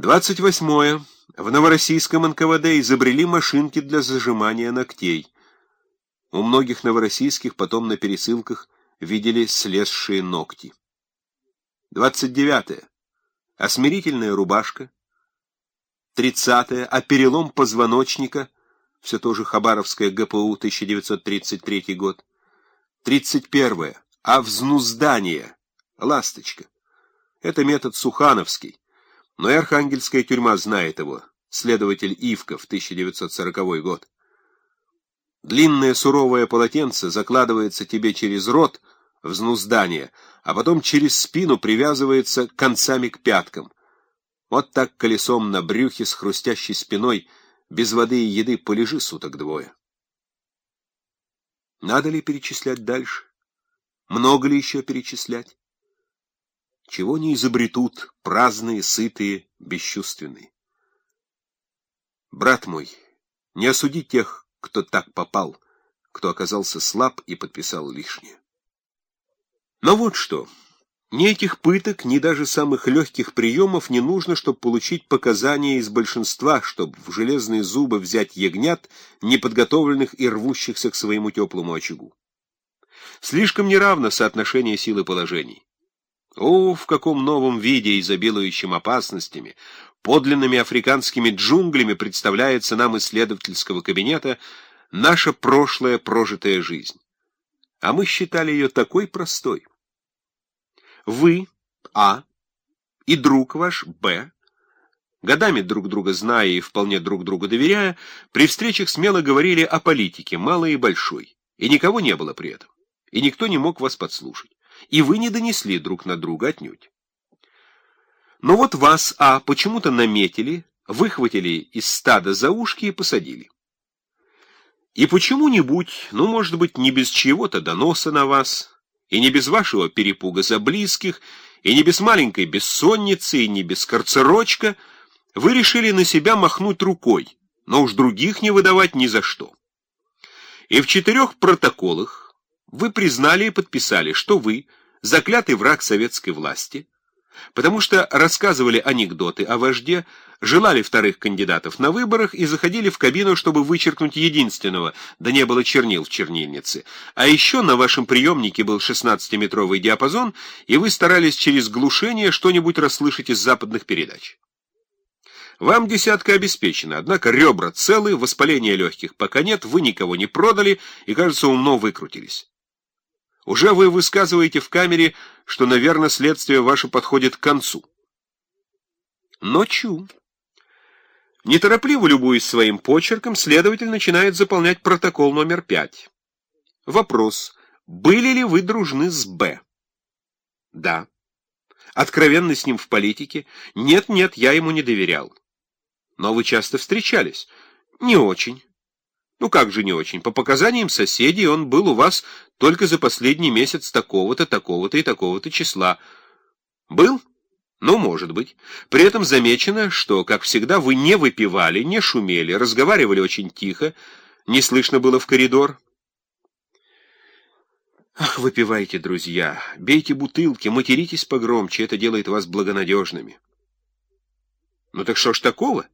28. В Новороссийском НКВД изобрели машинки для зажимания ногтей. У многих новороссийских потом на пересылках видели слезшие ногти. 29. Осмирительная рубашка. 30. А перелом позвоночника. Все тоже Хабаровская ГПУ, 1933 год. 31. А взнуздание. Ласточка. Это метод Сухановский. Но и Архангельская тюрьма знает его, следователь Ивков, 1940 год. Длинное суровое полотенце закладывается тебе через рот, взнуздание, а потом через спину привязывается концами к пяткам. Вот так колесом на брюхе с хрустящей спиной, без воды и еды полежи суток двое. Надо ли перечислять дальше? Много ли еще перечислять? Чего не изобретут праздные, сытые, бесчувственные. Брат мой, не осуди тех, кто так попал, кто оказался слаб и подписал лишнее. Но вот что, ни этих пыток, ни даже самых легких приемов не нужно, чтобы получить показания из большинства, чтобы в железные зубы взять ягнят, неподготовленных и рвущихся к своему теплому очагу. Слишком неравно соотношение силы положений. О, в каком новом виде, изобилующем опасностями, подлинными африканскими джунглями представляется нам исследовательского кабинета наша прошлая прожитая жизнь. А мы считали ее такой простой. Вы, А, и друг ваш, Б, годами друг друга зная и вполне друг другу доверяя, при встречах смело говорили о политике, малой и большой, и никого не было при этом, и никто не мог вас подслушать и вы не донесли друг на друга отнюдь. Но вот вас, а, почему-то наметили, выхватили из стада за ушки и посадили. И почему-нибудь, ну, может быть, не без чьего-то доноса на вас, и не без вашего перепуга за близких, и не без маленькой бессонницы, и не без карцерочка, вы решили на себя махнуть рукой, но уж других не выдавать ни за что. И в четырех протоколах, вы признали и подписали, что вы заклятый враг советской власти, потому что рассказывали анекдоты о вожде, желали вторых кандидатов на выборах и заходили в кабину, чтобы вычеркнуть единственного, да не было чернил в чернильнице. А еще на вашем приемнике был 16-метровый диапазон, и вы старались через глушение что-нибудь расслышать из западных передач. Вам десятка обеспечена, однако ребра целы, воспаления легких пока нет, вы никого не продали и, кажется, умно выкрутились. Уже вы высказываете в камере, что, наверное, следствие ваше подходит к концу. Ночью. Неторопливо любуясь своим почерком, следователь начинает заполнять протокол номер пять. Вопрос. Были ли вы дружны с Б? Да. Откровенны с ним в политике? Нет, нет, я ему не доверял. Но вы часто встречались? Не очень. Ну как же не очень? По показаниям соседей он был у вас только за последний месяц такого-то, такого-то и такого-то числа. Был? Ну, может быть. При этом замечено, что, как всегда, вы не выпивали, не шумели, разговаривали очень тихо, не слышно было в коридор. Ах, выпивайте, друзья, бейте бутылки, материтесь погромче, это делает вас благонадежными. Ну так что ж такого?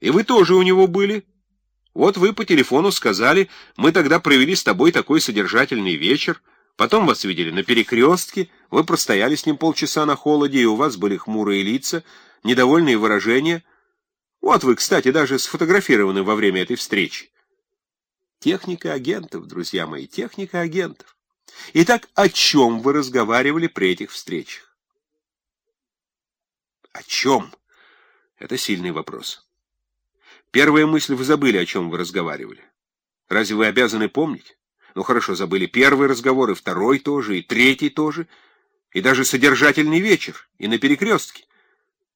И вы тоже у него были? Вот вы по телефону сказали, мы тогда провели с тобой такой содержательный вечер, потом вас видели на перекрестке, вы простояли с ним полчаса на холоде, и у вас были хмурые лица, недовольные выражения. Вот вы, кстати, даже сфотографированы во время этой встречи. Техника агентов, друзья мои, техника агентов. Итак, о чем вы разговаривали при этих встречах? О чем? Это сильный вопрос. Первая мысль, вы забыли, о чем вы разговаривали. Разве вы обязаны помнить? Ну хорошо, забыли первый разговор, и второй тоже, и третий тоже, и даже содержательный вечер, и на перекрестке.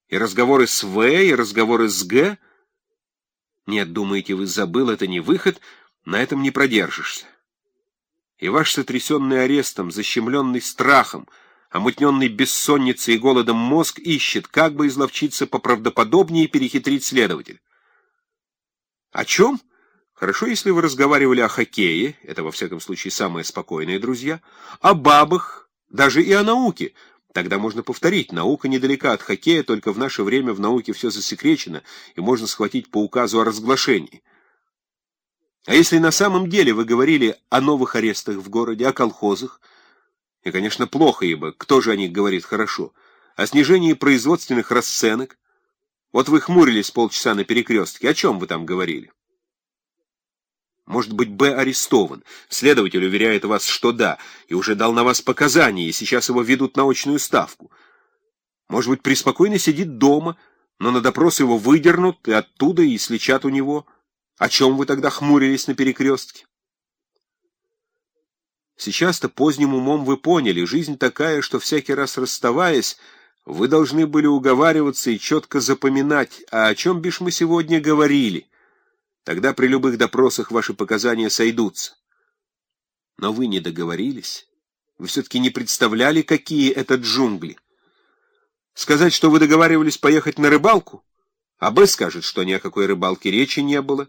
И разговоры с В, и разговоры с Г. Нет, думаете, вы забыл, это не выход, на этом не продержишься. И ваш сотрясенный арестом, защемленный страхом, омутненный бессонницей и голодом мозг ищет, как бы изловчиться поправдоподобнее и перехитрить следователя. О чем? Хорошо, если вы разговаривали о хоккее, это, во всяком случае, самые спокойные друзья, о бабах, даже и о науке. Тогда можно повторить. Наука недалека от хоккея, только в наше время в науке все засекречено, и можно схватить по указу о разглашении. А если на самом деле вы говорили о новых арестах в городе, о колхозах, и, конечно, плохо, ибо кто же о них говорит хорошо, о снижении производственных расценок, вот вы хмурились полчаса на перекрестке, о чем вы там говорили? Может быть, Б арестован. Следователь уверяет вас, что да, и уже дал на вас показания, и сейчас его ведут на очную ставку. Может быть, преспокойно сидит дома, но на допрос его выдернут, и оттуда и слечат у него. О чем вы тогда хмурились на перекрестке? Сейчас-то поздним умом вы поняли, жизнь такая, что всякий раз расставаясь, вы должны были уговариваться и четко запоминать, а о чем бишь мы сегодня говорили. Тогда при любых допросах ваши показания сойдутся. Но вы не договорились. Вы все-таки не представляли, какие это джунгли. Сказать, что вы договаривались поехать на рыбалку, а Б скажет, что ни о какой рыбалке речи не было.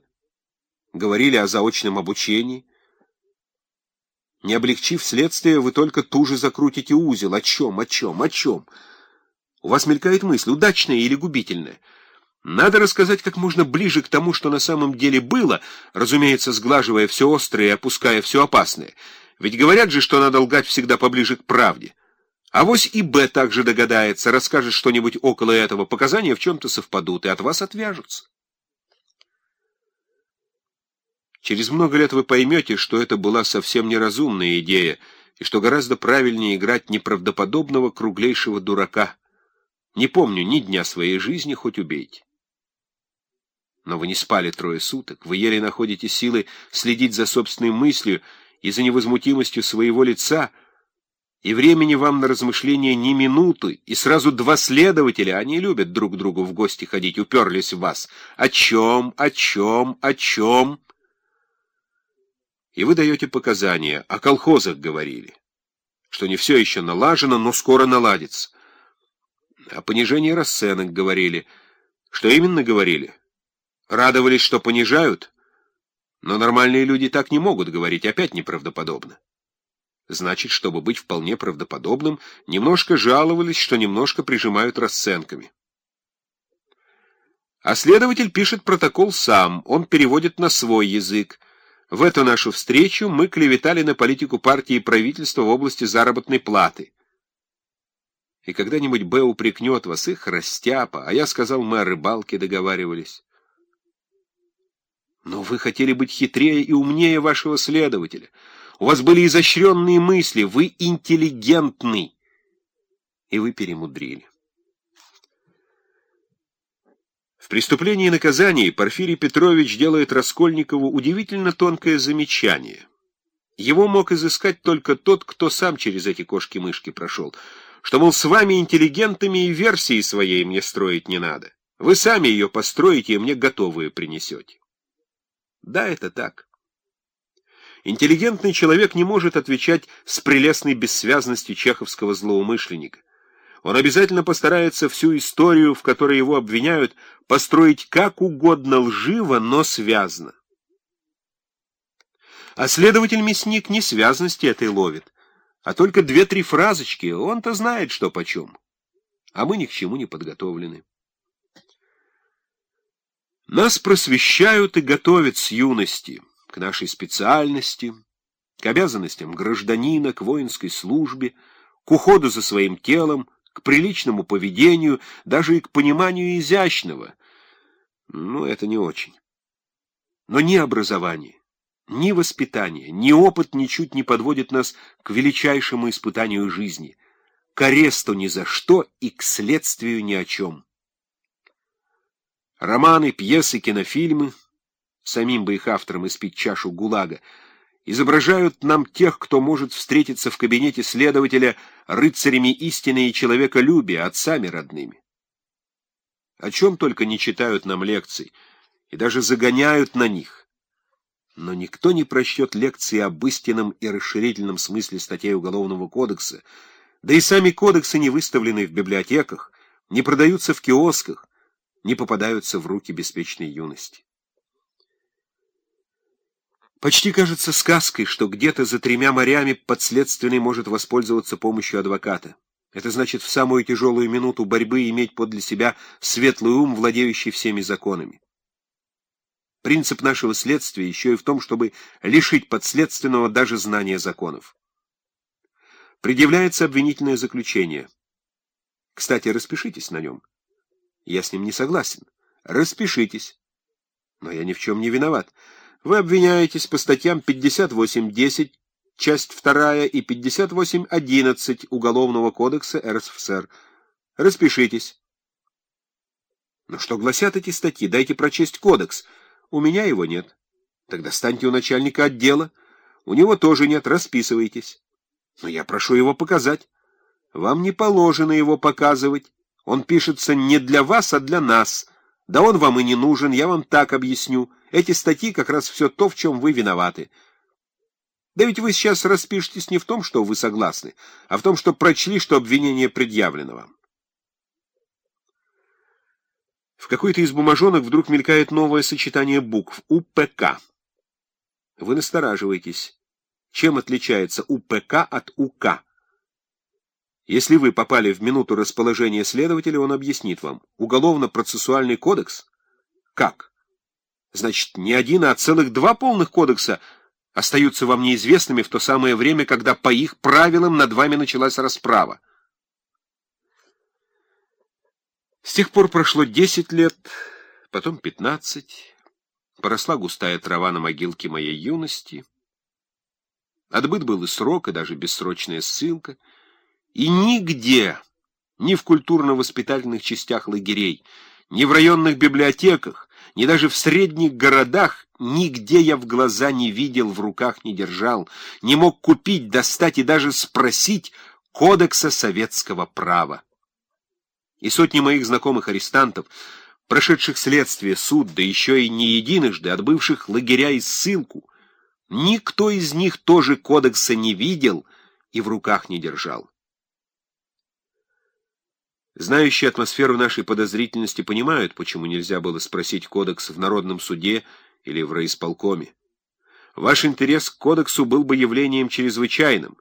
Говорили о заочном обучении. Не облегчив следствие, вы только туже закрутите узел. О чем, о чем, о чем? У вас мелькает мысль, удачная или губительная. Надо рассказать как можно ближе к тому, что на самом деле было, разумеется, сглаживая все острое и опуская все опасное. Ведь говорят же, что надо лгать всегда поближе к правде. А вось и Б также догадается, расскажет что-нибудь около этого, показания в чем-то совпадут, и от вас отвяжутся. Через много лет вы поймете, что это была совсем неразумная идея, и что гораздо правильнее играть неправдоподобного круглейшего дурака. Не помню ни дня своей жизни, хоть убейте. Но вы не спали трое суток, вы еле находите силы следить за собственной мыслью и за невозмутимостью своего лица, и времени вам на размышления ни минуты, и сразу два следователя, они любят друг другу в гости ходить, уперлись в вас. О чем, о чем, о чем? И вы даете показания, о колхозах говорили, что не все еще налажено, но скоро наладится. О понижении расценок говорили. Что именно говорили? Радовались, что понижают? Но нормальные люди так не могут говорить, опять неправдоподобно. Значит, чтобы быть вполне правдоподобным, немножко жаловались, что немножко прижимают расценками. А следователь пишет протокол сам, он переводит на свой язык. В эту нашу встречу мы клеветали на политику партии и правительства в области заработной платы. И когда-нибудь Б упрекнет вас, их растяпа, а я сказал, мы о рыбалке договаривались. Но вы хотели быть хитрее и умнее вашего следователя. У вас были изощренные мысли, вы интеллигентный. И вы перемудрили. В «Преступлении и наказании» Порфирий Петрович делает Раскольникову удивительно тонкое замечание. Его мог изыскать только тот, кто сам через эти кошки-мышки прошел, что, мол, с вами интеллигентами и версии своей мне строить не надо. Вы сами ее построите и мне готовые принесете. Да, это так. Интеллигентный человек не может отвечать с прелестной бессвязностью чеховского злоумышленника. Он обязательно постарается всю историю, в которой его обвиняют, построить как угодно лживо, но связно. А следователь-мясник не связности этой ловит, а только две-три фразочки, он-то знает, что почем. А мы ни к чему не подготовлены. Нас просвещают и готовят с юности к нашей специальности, к обязанностям гражданина, к воинской службе, к уходу за своим телом, к приличному поведению, даже и к пониманию изящного. Ну, это не очень. Но ни образование, ни воспитание, ни опыт ничуть не подводит нас к величайшему испытанию жизни, к аресту ни за что и к следствию ни о чем. Романы, пьесы, кинофильмы, самим бы их авторам испить чашу ГУЛАГа, изображают нам тех, кто может встретиться в кабинете следователя рыцарями истины и человеколюбия, отцами родными. О чем только не читают нам лекций, и даже загоняют на них. Но никто не прочтет лекции об истинном и расширительном смысле статей Уголовного кодекса, да и сами кодексы не выставлены в библиотеках, не продаются в киосках, не попадаются в руки беспечной юности. Почти кажется сказкой, что где-то за тремя морями подследственный может воспользоваться помощью адвоката. Это значит в самую тяжелую минуту борьбы иметь подле себя светлый ум, владеющий всеми законами. Принцип нашего следствия еще и в том, чтобы лишить подследственного даже знания законов. Предъявляется обвинительное заключение. Кстати, распишитесь на нем. Я с ним не согласен. Распишитесь. Но я ни в чем не виноват. Вы обвиняетесь по статьям 58.10, часть 2 и 58.11 Уголовного кодекса РСФСР. Распишитесь. Но что гласят эти статьи? Дайте прочесть кодекс. У меня его нет. Тогда станьте у начальника отдела. У него тоже нет, расписывайтесь. Но я прошу его показать. Вам не положено его показывать. Он пишется не для вас, а для нас. Да он вам и не нужен, я вам так объясню. Эти статьи как раз все то, в чем вы виноваты. Да ведь вы сейчас распишетесь не в том, что вы согласны, а в том, что прочли, что обвинение предъявлено вам. В какой-то из бумажонок вдруг мелькает новое сочетание букв — УПК. Вы настораживаетесь. Чем отличается УПК от УК? Если вы попали в минуту расположения следователя, он объяснит вам. Уголовно-процессуальный кодекс? Как? Значит, не один, а целых два полных кодекса остаются вам неизвестными в то самое время, когда по их правилам над вами началась расправа. С тех пор прошло десять лет, потом пятнадцать. Поросла густая трава на могилке моей юности. Отбыт был и срок, и даже бессрочная ссылка — и нигде, ни в культурно-воспитательных частях лагерей, ни в районных библиотеках, ни даже в средних городах, нигде я в глаза не видел, в руках не держал, не мог купить, достать и даже спросить кодекса советского права. И сотни моих знакомых арестантов, прошедших следствие, суд, да еще и не единожды, отбывших лагеря и ссылку, никто из них тоже кодекса не видел и в руках не держал. Знающие атмосферу нашей подозрительности понимают, почему нельзя было спросить кодекс в Народном суде или в райисполкоме. Ваш интерес к кодексу был бы явлением чрезвычайным.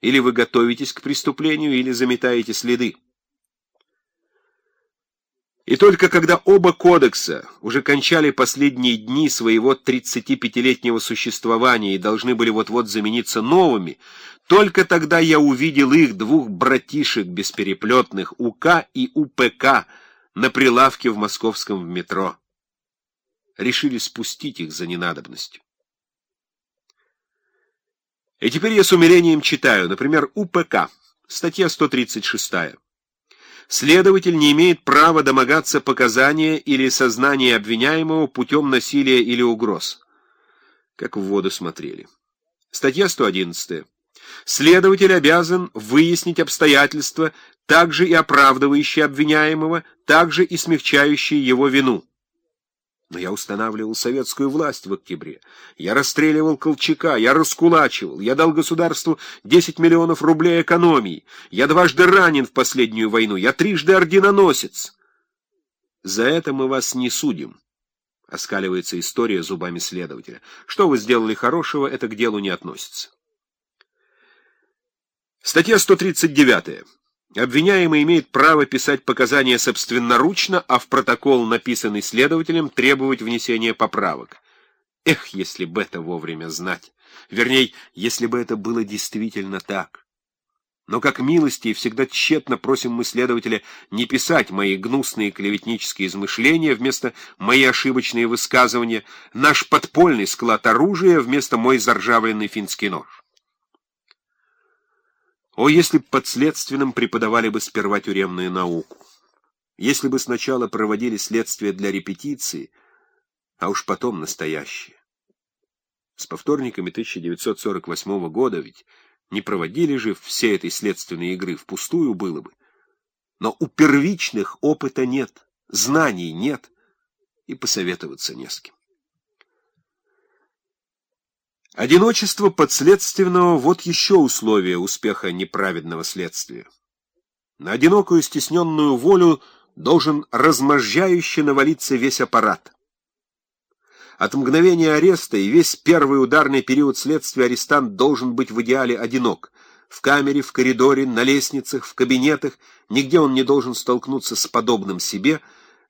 Или вы готовитесь к преступлению, или заметаете следы. И только когда оба кодекса уже кончали последние дни своего 35-летнего существования и должны были вот-вот замениться новыми, только тогда я увидел их, двух братишек беспереплетных, УК и УПК, на прилавке в московском метро. Решили спустить их за ненадобностью. И теперь я с умилением читаю, например, УПК, статья 136. Следователь не имеет права домогаться показания или сознания обвиняемого путем насилия или угроз. Как в воду смотрели. Статья 111. Следователь обязан выяснить обстоятельства, также и оправдывающие обвиняемого, также и смягчающие его вину. Но я устанавливал советскую власть в октябре. Я расстреливал Колчака, я раскулачивал, я дал государству 10 миллионов рублей экономии. Я дважды ранен в последнюю войну, я трижды орденоносец. За это мы вас не судим. Оскаливается история зубами следователя. Что вы сделали хорошего, это к делу не относится. Статья 139. Обвиняемый имеет право писать показания собственноручно, а в протокол, написанный следователем, требовать внесения поправок. Эх, если бы это вовремя знать. Вернее, если бы это было действительно так. Но как милости всегда тщетно просим мы следователя не писать мои гнусные клеветнические измышления вместо мои ошибочные высказывания, наш подпольный склад оружия вместо мой заржавленный финский нож. О, если б подследственным преподавали бы сперва тюремную науку! Если бы сначала проводили следствие для репетиции, а уж потом настоящее. С повторниками 1948 года ведь не проводили же все этой следственной игры, впустую было бы. Но у первичных опыта нет, знаний нет, и посоветоваться не с кем. Одиночество подследственного — вот еще условие успеха неправедного следствия. На одинокую стесненную волю должен разможжающе навалиться весь аппарат. От мгновения ареста и весь первый ударный период следствия арестант должен быть в идеале одинок. В камере, в коридоре, на лестницах, в кабинетах, нигде он не должен столкнуться с подобным себе,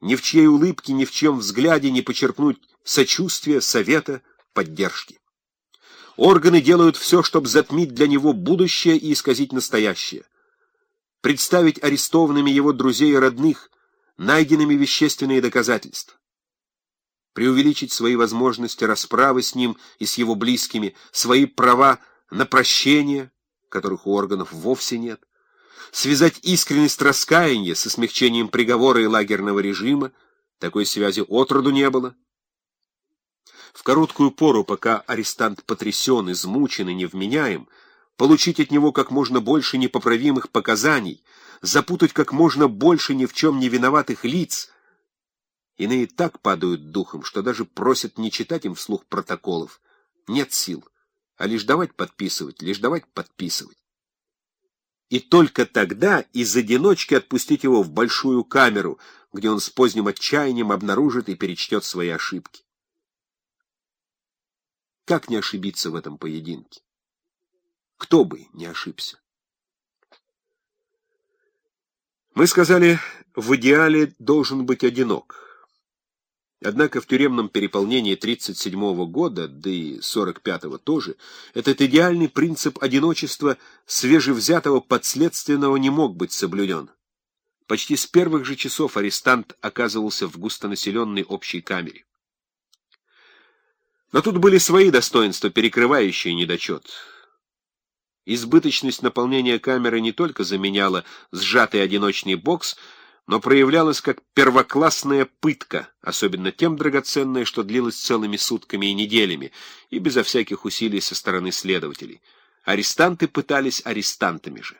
ни в чьей улыбке, ни в чем взгляде не почерпнуть сочувствия, совета, поддержки. Органы делают все, чтобы затмить для него будущее и исказить настоящее. Представить арестованными его друзей и родных, найденными вещественные доказательства. Преувеличить свои возможности расправы с ним и с его близкими, свои права на прощение, которых у органов вовсе нет. Связать искренность раскаяния со смягчением приговора и лагерного режима, такой связи отроду не было. В короткую пору, пока арестант потрясен, измучен и невменяем, получить от него как можно больше непоправимых показаний, запутать как можно больше ни в чем не виноватых лиц. Иные так падают духом, что даже просят не читать им вслух протоколов. Нет сил, а лишь давать подписывать, лишь давать подписывать. И только тогда из одиночки отпустить его в большую камеру, где он с поздним отчаянием обнаружит и перечтет свои ошибки. Как не ошибиться в этом поединке? Кто бы не ошибся? Мы сказали, в идеале должен быть одинок. Однако в тюремном переполнении 37 года, да и 45-го тоже, этот идеальный принцип одиночества свежевзятого подследственного не мог быть соблюден. Почти с первых же часов арестант оказывался в густонаселенной общей камере. Но тут были свои достоинства, перекрывающие недочет. Избыточность наполнения камеры не только заменяла сжатый одиночный бокс, но проявлялась как первоклассная пытка, особенно тем драгоценная, что длилась целыми сутками и неделями, и безо всяких усилий со стороны следователей. Арестанты пытались арестантами же.